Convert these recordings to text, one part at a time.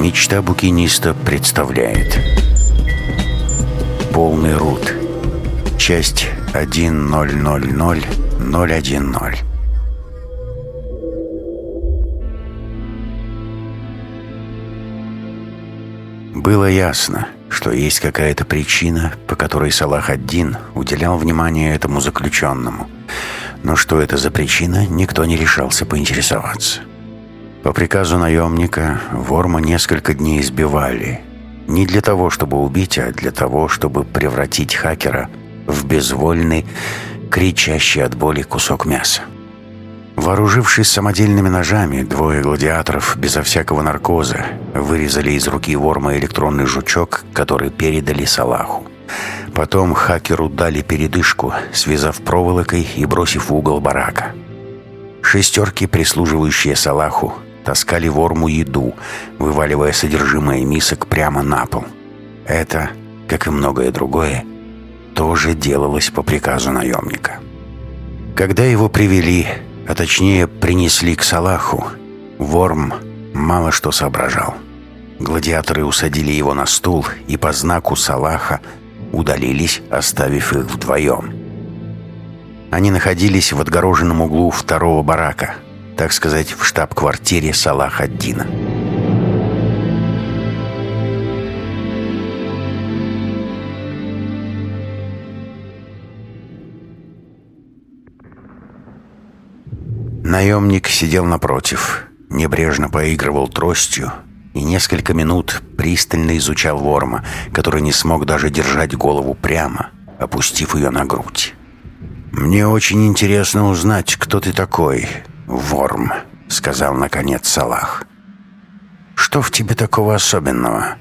Мечта букиниста представляет Полный рут Часть 10001010 Было ясно, что есть какая-то причина, по которой Салах ад-Дин уделял внимание этому заключенному. Но что это за причина, никто не решался поинтересоваться. По приказу наемника Ворма несколько дней избивали. Не для того, чтобы убить, а для того, чтобы превратить хакера в безвольный, кричащий от боли кусок мяса. Вооружившись самодельными ножами, двое гладиаторов безо всякого наркоза вырезали из руки Ворма электронный жучок, который передали Салаху. Потом хакеру дали передышку, связав проволокой и бросив в угол барака. Шестерки, прислуживающие Салаху, таскали Ворму еду, вываливая содержимое мисок прямо на пол. Это, как и многое другое, тоже делалось по приказу наемника. Когда его привели, а точнее принесли к Салаху, Ворм мало что соображал. Гладиаторы усадили его на стул и по знаку Салаха удалились, оставив их вдвоем. Они находились в отгороженном углу второго барака, так сказать, в штаб-квартире Салах-ад-Дина. Наемник сидел напротив, небрежно поигрывал тростью и несколько минут пристально изучал Ворма, который не смог даже держать голову прямо, опустив ее на грудь. «Мне очень интересно узнать, кто ты такой, Ворм», — сказал наконец Салах. «Что в тебе такого особенного?»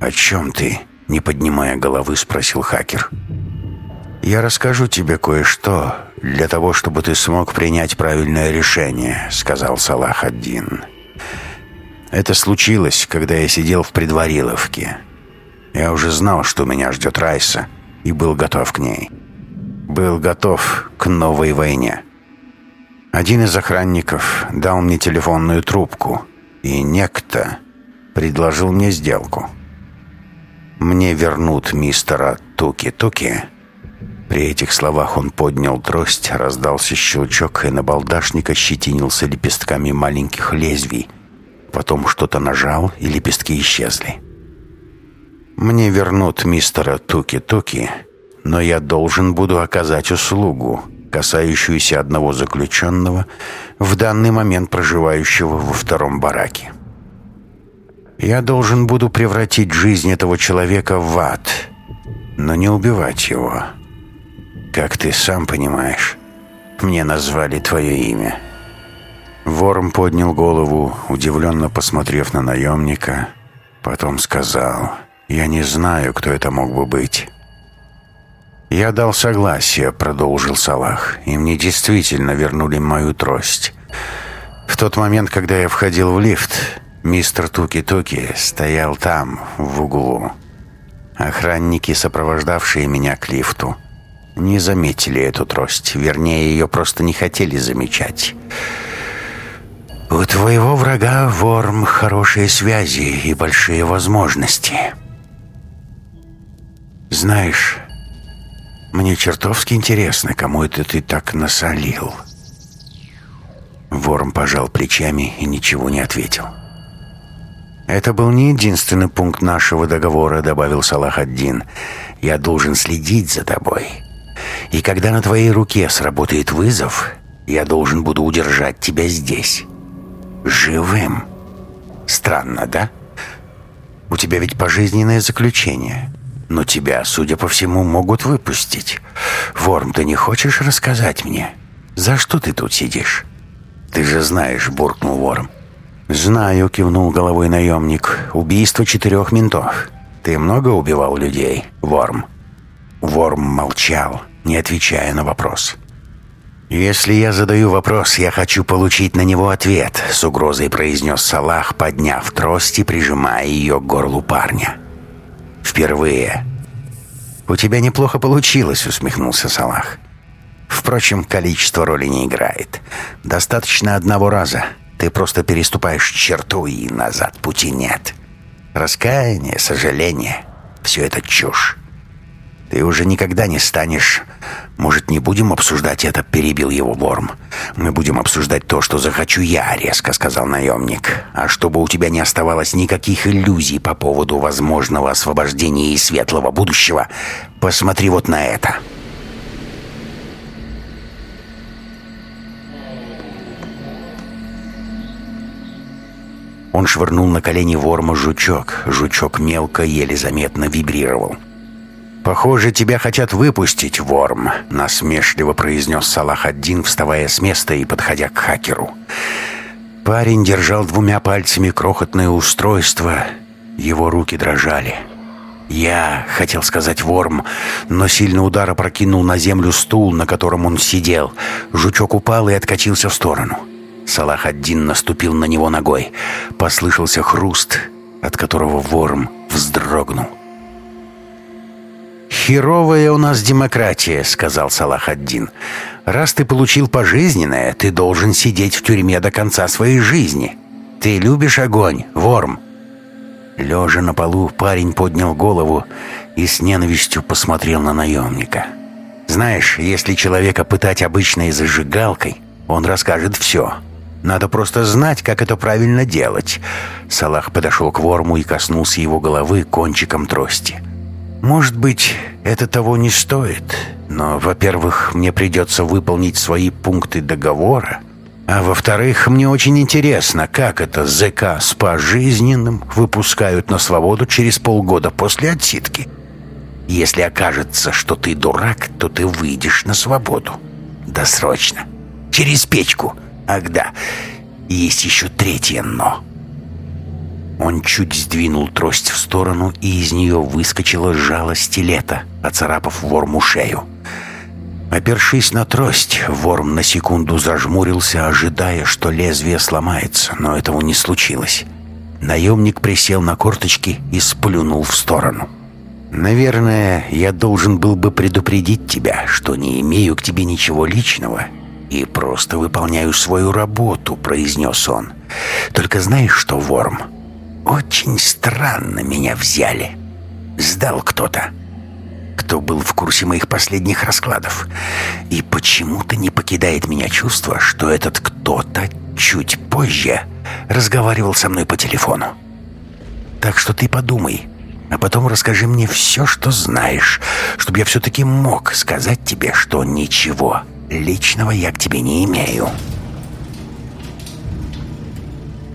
«О чем ты?» — не поднимая головы, спросил хакер. «Я расскажу тебе кое-что, для того, чтобы ты смог принять правильное решение», — сказал Салах один. «Это случилось, когда я сидел в предвариловке. Я уже знал, что меня ждет Райса, и был готов к ней. Был готов к новой войне». Один из охранников дал мне телефонную трубку, и некто предложил мне сделку. Мне вернут мистера Туки-Туки, при этих словах он поднял трость, раздался щелчок, и на балдашника щетинился лепестками маленьких лезвий. Потом что-то нажал, и лепестки исчезли. «Мне вернут мистера Туки-Туки, но я должен буду оказать услугу, касающуюся одного заключенного, в данный момент проживающего во втором бараке. Я должен буду превратить жизнь этого человека в ад, но не убивать его». Как ты сам понимаешь, мне назвали твое имя». Ворм поднял голову, удивленно посмотрев на наемника, потом сказал, «Я не знаю, кто это мог бы быть». «Я дал согласие», — продолжил Салах, «и мне действительно вернули мою трость. В тот момент, когда я входил в лифт, мистер Туки-Туки стоял там, в углу. Охранники, сопровождавшие меня к лифту, не заметили эту трость. Вернее, ее просто не хотели замечать. У твоего врага, Ворм, хорошие связи и большие возможности. Знаешь, мне чертовски интересно, кому это ты так насолил. Ворм пожал плечами и ничего не ответил. «Это был не единственный пункт нашего договора», — добавил Салах-ад-Дин. «Я должен следить за тобой. И когда на твоей руке сработает вызов, я должен буду удержать тебя здесь. Живым. Странно, да? У тебя ведь пожизненное заключение. Но тебя, судя по всему, могут выпустить. Ворм, ты не хочешь рассказать мне, за что ты тут сидишь? Ты же знаешь, буркнул Ворм. «Знаю», — кивнул головой наемник. «Убийство четырех ментов. Ты много убивал людей, Ворм?» Ворм молчал не отвечая на вопрос. «Если я задаю вопрос, я хочу получить на него ответ», — с угрозой произнес Салах, подняв трость и прижимая ее к горлу парня. «Впервые». «У тебя неплохо получилось», — усмехнулся Салах. «Впрочем, количество роли не играет. Достаточно одного раза. Ты просто переступаешь черту, и назад пути нет. Раскаяние, сожаление — все это чушь. Ты уже никогда не станешь... Может, не будем обсуждать это?» — перебил его Ворм. «Мы будем обсуждать то, что захочу я», — резко сказал наемник. «А чтобы у тебя не оставалось никаких иллюзий по поводу возможного освобождения и светлого будущего, посмотри вот на это». Он швырнул на колени Ворма жучок. Жучок мелко, еле заметно вибрировал. «Похоже, тебя хотят выпустить, Ворм», — насмешливо произнес Салах один, вставая с места и подходя к хакеру. Парень держал двумя пальцами крохотное устройство. Его руки дрожали. «Я», — хотел сказать Ворм, но сильный удар опрокинул на землю стул, на котором он сидел. Жучок упал и откатился в сторону. Салах один наступил на него ногой. Послышался хруст, от которого Ворм вздрогнул. «Херовая у нас демократия», — сказал Салах-ад-Дин. «Раз ты получил пожизненное, ты должен сидеть в тюрьме до конца своей жизни. Ты любишь огонь, Ворм?» Лежа на полу, парень поднял голову и с ненавистью посмотрел на наемника. «Знаешь, если человека пытать обычной зажигалкой, он расскажет все. Надо просто знать, как это правильно делать». Салах подошел к Ворму и коснулся его головы кончиком трости. Может быть, это того не стоит, но, во-первых, мне придется выполнить свои пункты договора, а во-вторых, мне очень интересно, как это ЗК с пожизненным выпускают на свободу через полгода после отсидки. Если окажется, что ты дурак, то ты выйдешь на свободу. Досрочно. Через печку. Ах да, есть еще третье «но». Он чуть сдвинул трость в сторону, и из нее выскочило жало стилета, оцарапав ворму шею. Опершись на трость, ворм на секунду зажмурился, ожидая, что лезвие сломается, но этого не случилось. Наемник присел на корточки и сплюнул в сторону. «Наверное, я должен был бы предупредить тебя, что не имею к тебе ничего личного и просто выполняю свою работу», — произнес он. «Только знаешь что, Ворм, очень странно меня взяли. Сдал кто-то. Кто был в курсе моих последних раскладов. И почему-то не покидает меня чувство, что этот кто-то чуть позже разговаривал со мной по телефону. Так что ты подумай, а потом расскажи мне все, что знаешь, чтобы я все-таки мог сказать тебе, что ничего личного я к тебе не имею».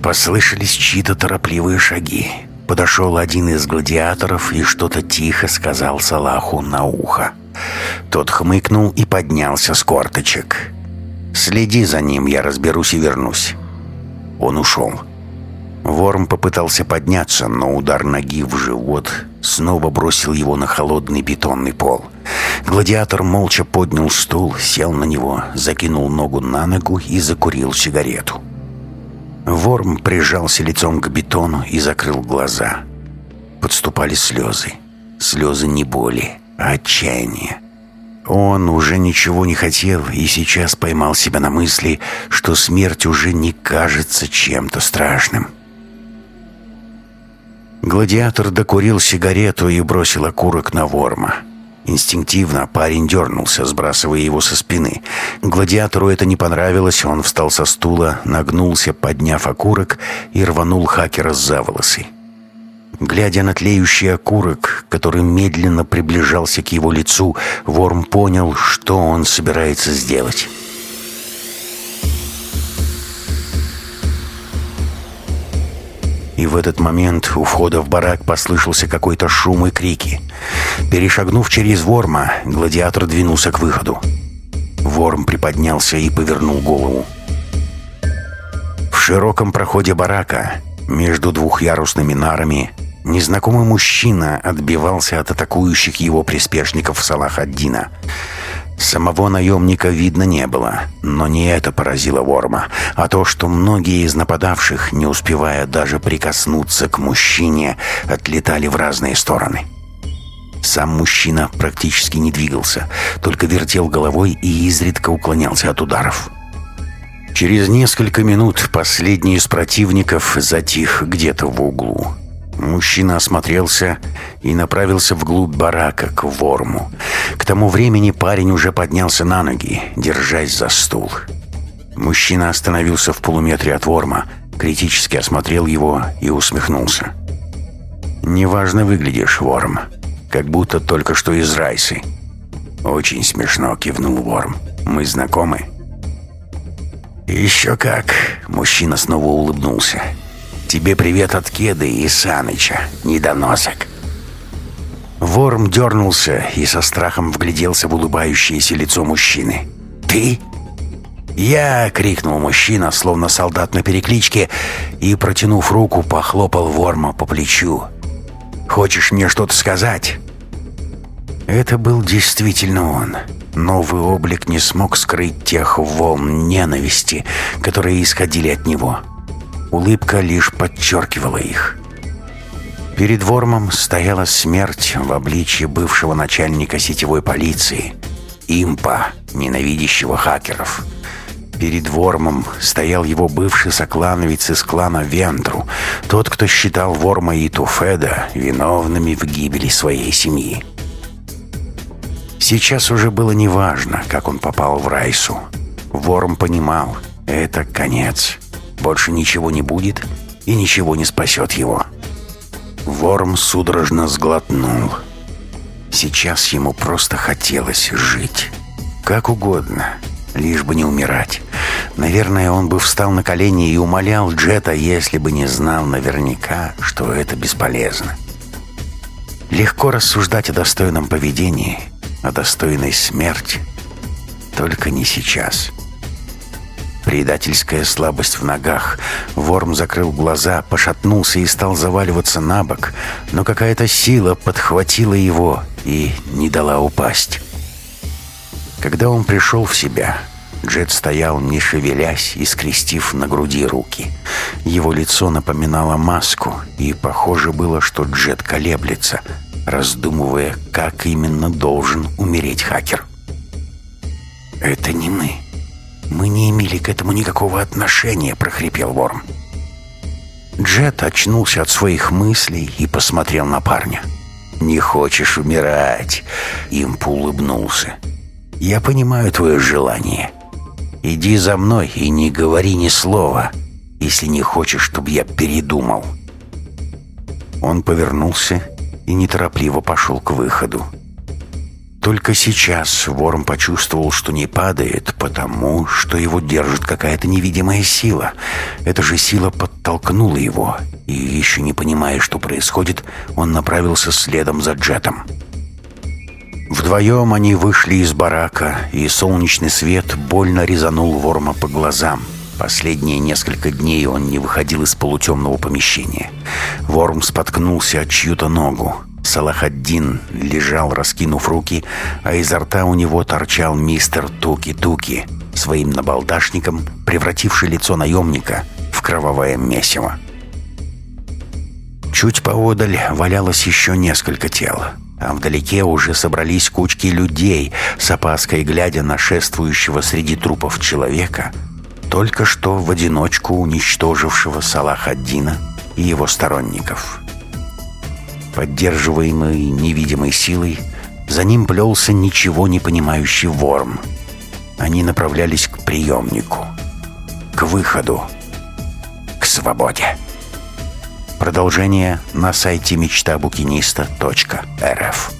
Послышались чьи-то торопливые шаги. Подошел один из гладиаторов и что-то тихо сказал Салаху на ухо. Тот хмыкнул и поднялся с корточек. «Следи за ним, я разберусь и вернусь». Он ушел. Ворм попытался подняться, но удар ноги в живот снова бросил его на холодный бетонный пол. Гладиатор молча поднял стул, сел на него, закинул ногу на ногу и закурил сигарету. Ворм прижался лицом к бетону и закрыл глаза. Подступали слезы. Слезы не боли, а отчаяния. Он уже ничего не хотел и сейчас поймал себя на мысли, что смерть уже не кажется чем-то страшным. Гладиатор докурил сигарету и бросил окурок на Ворма. Инстинктивно парень дернулся, сбрасывая его со спины. Гладиатору это не понравилось, он встал со стула, нагнулся, подняв окурок и рванул хакера за волосы. Глядя на тлеющий окурок, который медленно приближался к его лицу, Ворм понял, что он собирается сделать. И в этот момент у входа в барак послышался какой-то шум и крики. Перешагнув через Ворма, гладиатор двинулся к выходу. Ворм приподнялся и повернул голову. В широком проходе барака, между двухъярусными нарами, незнакомый мужчина отбивался от атакующих его приспешников Салах-ад-Дина. Самого наемника видно не было, но не это поразило Ворма, а то, что многие из нападавших, не успевая даже прикоснуться к мужчине, отлетали в разные стороны. Сам мужчина практически не двигался, только вертел головой и изредка уклонялся от ударов. Через несколько минут последний из противников затих где-то в углу. Мужчина осмотрелся и направился вглубь барака, к ворму. К тому времени парень уже поднялся на ноги, держась за стул. Мужчина остановился в полуметре от ворма, критически осмотрел его и усмехнулся. «Неважно выглядишь, ворм, как будто только что из Райсы». «Очень смешно», — кивнул ворм. «Мы знакомы?» «Еще как!» — мужчина снова улыбнулся. «Тебе привет от Кеды и Саныча, недоносок!» Ворм дернулся и со страхом вгляделся в улыбающееся лицо мужчины. «Ты?» «Я!» — крикнул мужчина, словно солдат на перекличке, и, протянув руку, похлопал Ворма по плечу. «Хочешь мне что-то сказать?» Это был действительно он. Новый облик не смог скрыть тех волн ненависти, которые исходили от него. Улыбка лишь подчеркивала их. Перед Вормом стояла смерть в обличье бывшего начальника сетевой полиции, импа, ненавидящего хакеров. Перед Вормом стоял его бывший соклановец из клана Вентру, тот, кто считал Ворма и Туфеда виновными в гибели своей семьи. Сейчас уже было неважно, как он попал в Райсу. Ворм понимал, это конец. Больше ничего не будет и ничего не спасет его. Ворм судорожно сглотнул. Сейчас ему просто хотелось жить. Как угодно, лишь бы не умирать. Наверное, он бы встал на колени и умолял Джета, если бы не знал наверняка, что это бесполезно. Легко рассуждать о достойном поведении, о достойной смерти, только не сейчас. Предательская слабость в ногах. Ворм закрыл глаза, пошатнулся и стал заваливаться на бок, но какая-то сила подхватила его и не дала упасть. Когда он пришел в себя, Джет стоял, не шевелясь и скрестив на груди руки. Его лицо напоминало маску, и похоже было, что Джет колеблется, раздумывая, как именно должен умереть хакер. «Это не мы», «Мы не имели к этому никакого отношения», — прохрипел Ворм. Джет очнулся от своих мыслей и посмотрел на парня. «Не хочешь умирать?» Имп улыбнулся. «Я понимаю твое желание. Иди за мной и не говори ни слова, если не хочешь, чтобы я передумал». Он повернулся и неторопливо пошел к выходу. Только сейчас Ворм почувствовал, что не падает, потому что его держит какая-то невидимая сила. Эта же сила подтолкнула его, и, еще не понимая, что происходит, он направился следом за Джетом. Вдвоем они вышли из барака, и солнечный свет больно резанул Ворма по глазам. Последние несколько дней он не выходил из полутемного помещения. Ворм споткнулся от чью-то ногу. Салахаддин лежал, раскинув руки, а изо рта у него торчал мистер Туки-Туки, своим набалдашником превративший лицо наемника в кровавое месиво. Чуть поодаль валялось еще несколько тел, а вдалеке уже собрались кучки людей, с опаской глядя на шествующего среди трупов человека, только что в одиночку уничтожившего Салахаддина и его сторонников. Поддерживаемый невидимой силой, за ним плелся ничего не понимающий ворм. Они направлялись к приемнику, к выходу, к свободе. Продолжение на сайте мечтабукиниста.рф